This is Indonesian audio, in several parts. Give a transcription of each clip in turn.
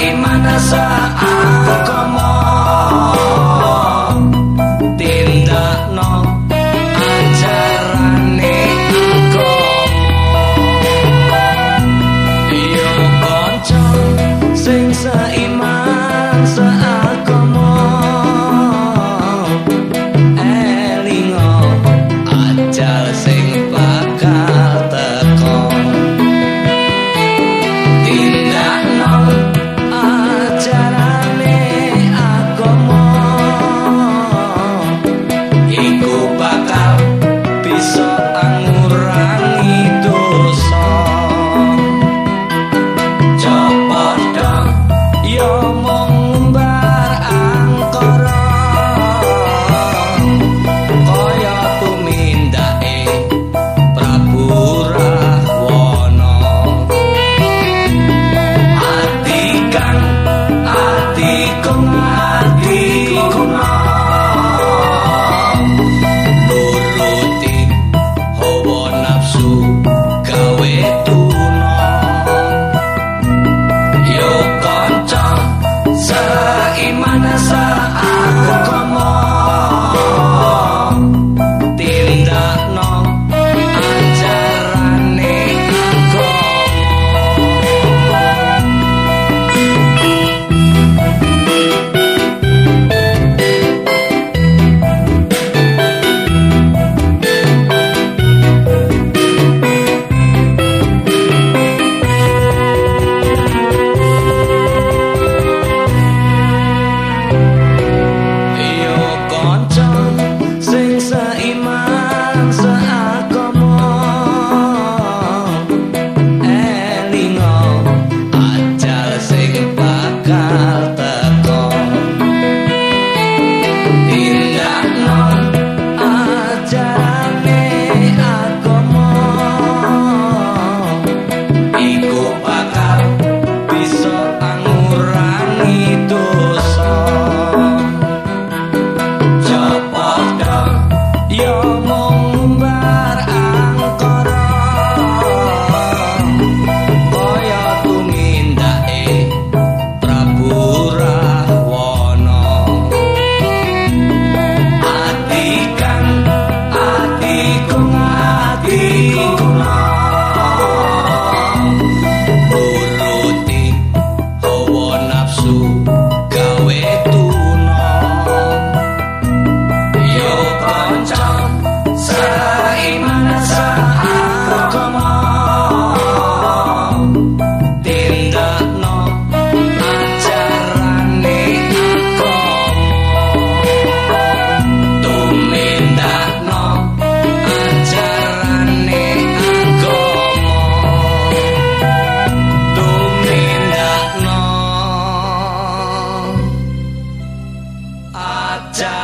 bagaimana saat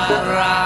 Rara.